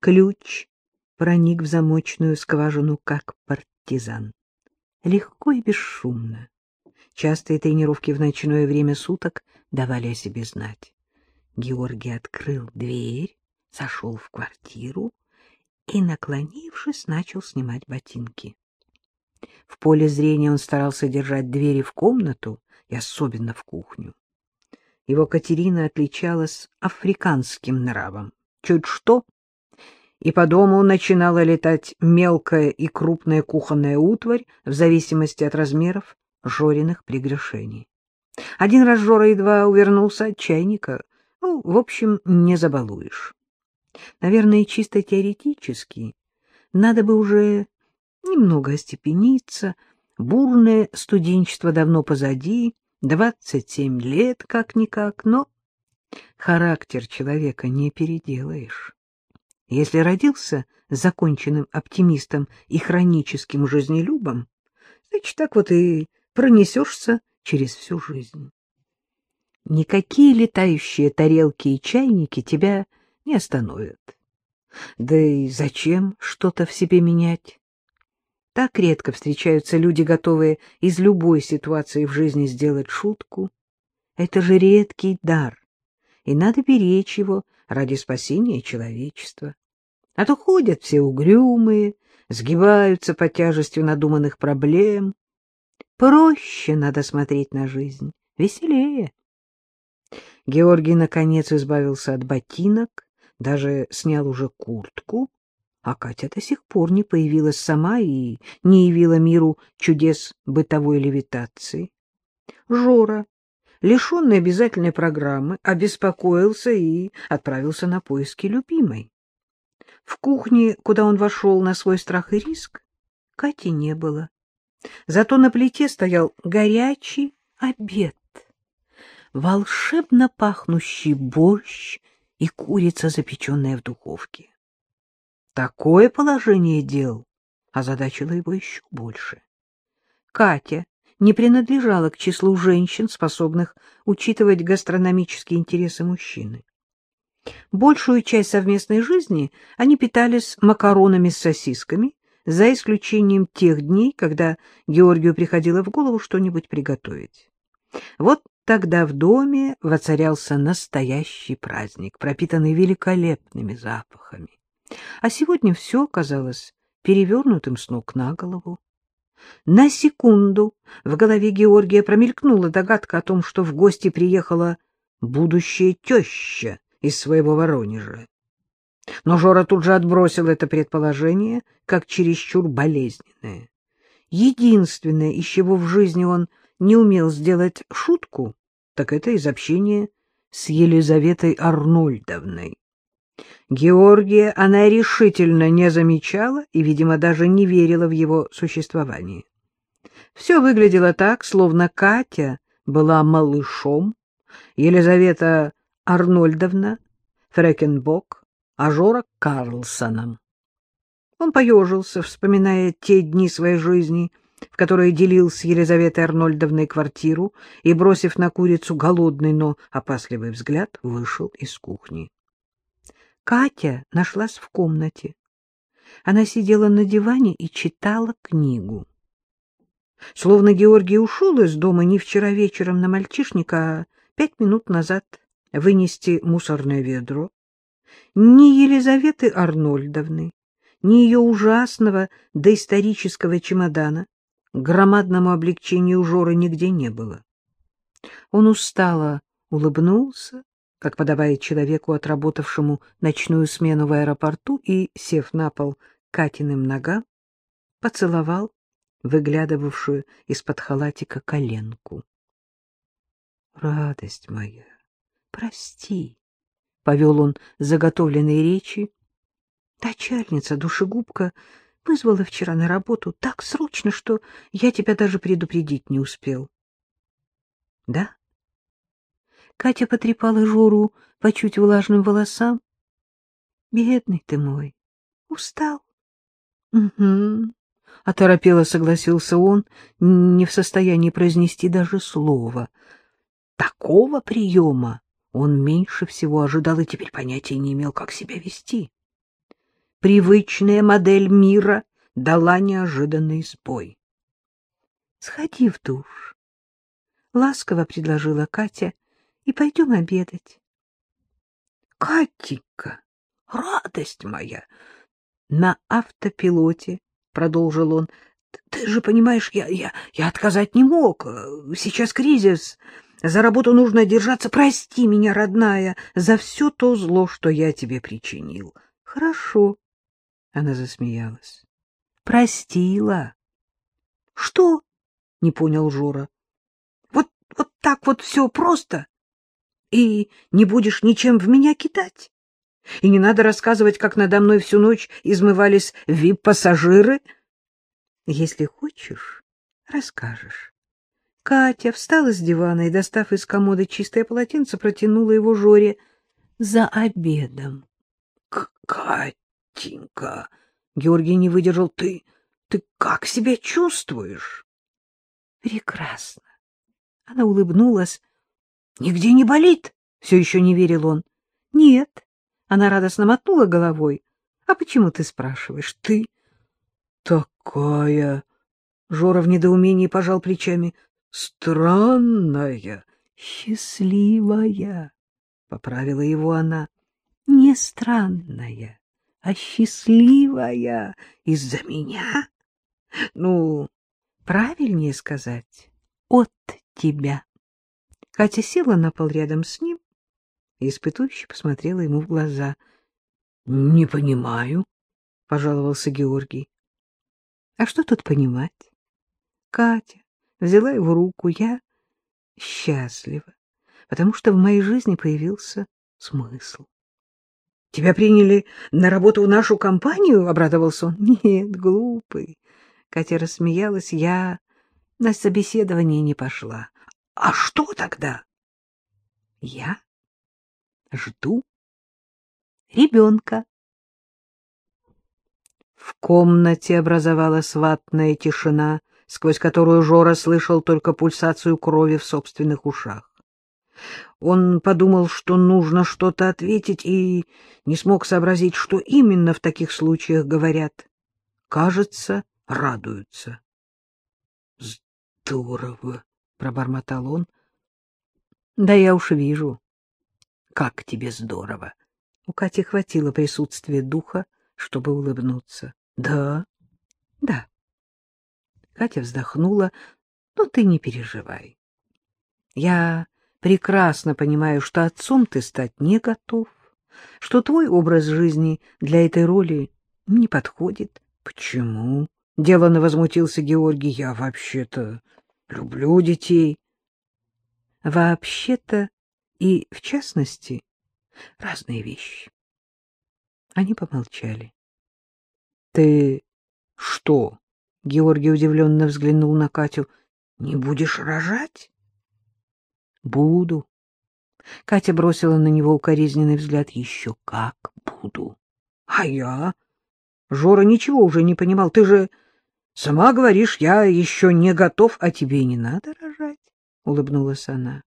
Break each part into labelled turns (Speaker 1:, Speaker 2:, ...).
Speaker 1: Ключ проник в замочную скважину, как партизан. Легко и бесшумно. Частые тренировки в ночное время суток давали о себе знать. Георгий открыл дверь, зашел в квартиру и, наклонившись, начал снимать ботинки. В поле зрения он старался держать двери в комнату и особенно в кухню. Его Катерина отличалась африканским нравом. Чуть что, и по дому начинала летать мелкая и крупная кухонная утварь в зависимости от размеров Жориных прегрешений. Один раз Жора едва увернулся от чайника. Ну, в общем, не забалуешь. Наверное, чисто теоретически надо бы уже немного остепениться. Бурное студенчество давно позади, двадцать семь лет как-никак, но характер человека не переделаешь. Если родился законченным оптимистом и хроническим жизнелюбом, значит, так вот и пронесешься через всю жизнь. Никакие летающие тарелки и чайники тебя не остановят. Да и зачем что-то в себе менять? Так редко встречаются люди, готовые из любой ситуации в жизни сделать шутку. Это же редкий дар, и надо беречь его ради спасения человечества. А то ходят все угрюмые, сгибаются под тяжестью надуманных проблем. Проще надо смотреть на жизнь, веселее. Георгий, наконец, избавился от ботинок, даже снял уже куртку, а Катя до сих пор не появилась сама и не явила миру чудес бытовой левитации. Жора, лишенный обязательной программы, обеспокоился и отправился на поиски любимой. В кухне, куда он вошел на свой страх и риск, Кати не было. Зато на плите стоял горячий обед, волшебно пахнущий борщ и курица, запеченная в духовке. Такое положение дел озадачило его еще больше. Катя не принадлежала к числу женщин, способных учитывать гастрономические интересы мужчины. Большую часть совместной жизни они питались макаронами с сосисками, за исключением тех дней, когда Георгию приходило в голову что-нибудь приготовить. Вот тогда в доме воцарялся настоящий праздник, пропитанный великолепными запахами. А сегодня все казалось перевернутым с ног на голову. На секунду в голове Георгия промелькнула догадка о том, что в гости приехала будущая теща из своего Воронежа. Но Жора тут же отбросил это предположение, как чересчур болезненное. Единственное, из чего в жизни он не умел сделать шутку, так это из общения с Елизаветой Арнольдовной. Георгия она решительно не замечала и, видимо, даже не верила в его существование. Все выглядело так, словно Катя была малышом, Елизавета Арнольдовна, Фрекенбок, а Жора Карлсоном. Он поежился, вспоминая те дни своей жизни, в которые делил с Елизаветой Арнольдовной квартиру и, бросив на курицу голодный, но опасливый взгляд, вышел из кухни. Катя нашлась в комнате. Она сидела на диване и читала книгу. Словно Георгий ушел из дома не вчера вечером на мальчишника, а пять минут назад вынести мусорное ведро. Ни Елизаветы Арнольдовны, ни ее ужасного доисторического чемодана громадному облегчению Жоры нигде не было. Он устало улыбнулся, как подобает человеку, отработавшему ночную смену в аэропорту, и, сев на пол Катиным ногам, поцеловал выглядывавшую из-под халатика коленку. — Радость моя! прости, — повел он заготовленные речи. Начальница, душегубка, вызвала вчера на работу так срочно, что я тебя даже предупредить не успел. — Да? Катя потрепала Жору по чуть влажным волосам. — Бедный ты мой, устал? — Угу. — оторопело согласился он, не в состоянии произнести даже слова. Такого приема он меньше всего ожидал и теперь понятия не имел, как себя вести. привычная модель мира дала неожиданный сбой. — Сходи в душ, — ласково предложила Катя, — и пойдем обедать. — Катенька, радость моя! На автопилоте, — продолжил он, — ты же понимаешь, я, я, я отказать не мог. Сейчас кризис, за работу нужно держаться. Прости меня, родная, за все то зло, что я тебе причинил. — Хорошо, — она засмеялась. — Простила. — Что? — не понял Жора. — Вот, вот так вот все просто? И не будешь ничем в меня кидать? И не надо рассказывать, как надо мной всю ночь измывались вип-пассажиры? Если хочешь, расскажешь. Катя встала с дивана и, достав из комода чистое полотенце, протянула его Жоре за обедом. — Катенька! — Георгий не выдержал. — Ты... ты как себя чувствуешь? — Прекрасно. Она улыбнулась. — Нигде не болит? — все еще не верил он. — Нет. Она радостно мотнула головой. — А почему ты спрашиваешь? Ты такая... Жора в недоумении пожал плечами. — Странная, счастливая, — поправила его она. — Не странная, а счастливая из-за меня. Ну, правильнее сказать, от тебя. Катя села на пол рядом с ним и испытующе посмотрела ему в глаза. — Не понимаю, — пожаловался Георгий. — А что тут понимать? Катя взяла его руку. Я счастлива, потому что в моей жизни появился смысл. — Тебя приняли на работу в нашу компанию? — обрадовался он. — Нет, глупый. Катя рассмеялась. Я на собеседование не пошла. — А что тогда? — Я жду ребенка. В комнате образовалась ватная тишина, сквозь которую Жора слышал только пульсацию крови в собственных ушах. Он подумал, что нужно что-то ответить, и не смог сообразить, что именно в таких случаях говорят. Кажется, радуются. — Здорово! — пробормотал он. — Да я уж вижу. Как тебе здорово! У Кати хватило присутствия духа, чтобы улыбнуться. — Да, да. Катя вздохнула. — Ну, ты не переживай. Я прекрасно понимаю, что отцом ты стать не готов, что твой образ жизни для этой роли не подходит. — Почему? — деланно возмутился Георгий. — Я вообще-то люблю детей. — Вообще-то и, в частности, разные вещи. Они помолчали. — Ты что? — Георгий удивленно взглянул на Катю. — Не будешь рожать? — Буду. Катя бросила на него укоризненный взгляд. — Еще как буду. — А я? Жора ничего уже не понимал. Ты же сама говоришь, я еще не готов, а тебе не надо рожать, — улыбнулась она.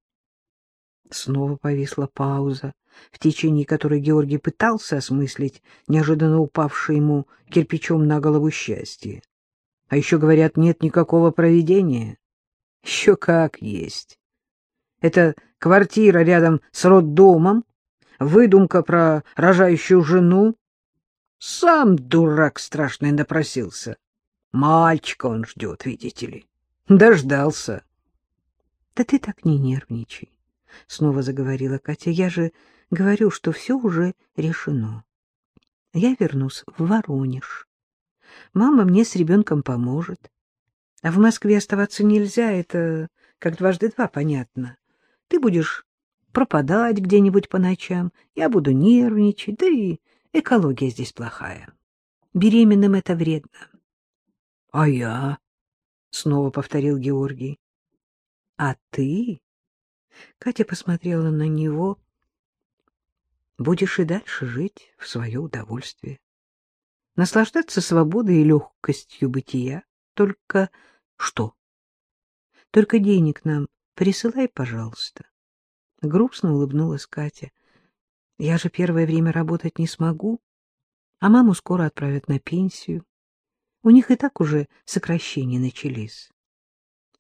Speaker 1: Снова повисла пауза, в течение которой Георгий пытался осмыслить неожиданно упавшее ему кирпичом на голову счастье. А еще, говорят, нет никакого проведения. Еще как есть. Это квартира рядом с роддомом, выдумка про рожающую жену. Сам дурак страшный напросился. Мальчика он ждет, видите ли. Дождался. Да ты так не нервничай. — снова заговорила Катя. — Я же говорю, что все уже решено. Я вернусь в Воронеж. Мама мне с ребенком поможет. А в Москве оставаться нельзя, это как дважды два понятно. Ты будешь пропадать где-нибудь по ночам, я буду нервничать, да и экология здесь плохая. Беременным это вредно. — А я? — снова повторил Георгий. — А ты Катя посмотрела на него. Будешь и дальше жить в свое удовольствие. Наслаждаться свободой и легкостью бытия. Только что? Только денег нам присылай, пожалуйста. Грустно улыбнулась Катя. Я же первое время работать не смогу. а маму скоро отправят на пенсию. У них и так уже сокращения начались.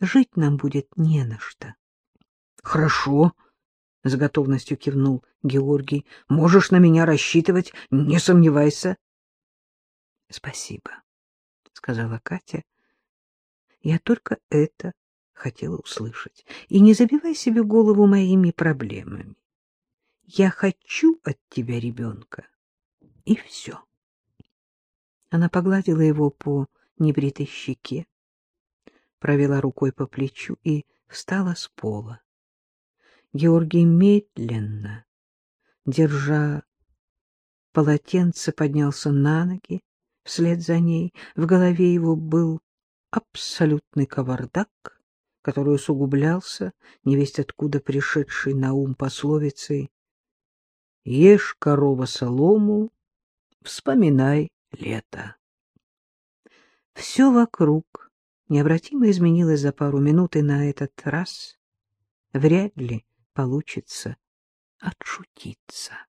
Speaker 1: Жить нам будет не на что.
Speaker 2: — Хорошо, — с готовностью кивнул Георгий. — Можешь на меня рассчитывать, не сомневайся.
Speaker 1: — Спасибо, — сказала Катя. — Я только это хотела услышать. И не забивай себе голову моими проблемами. Я хочу от тебя ребенка. И все. Она погладила его по небритой щеке, провела рукой по плечу и встала с пола. Георгий медленно, держа полотенце, поднялся на ноги вслед за ней. В голове его был абсолютный кавардак, который усугублялся, невесть откуда пришедший на ум пословицей «Ешь, корова, солому, вспоминай лето». Все вокруг необратимо изменилось за пару минут, и на этот раз вряд ли получится отшутиться.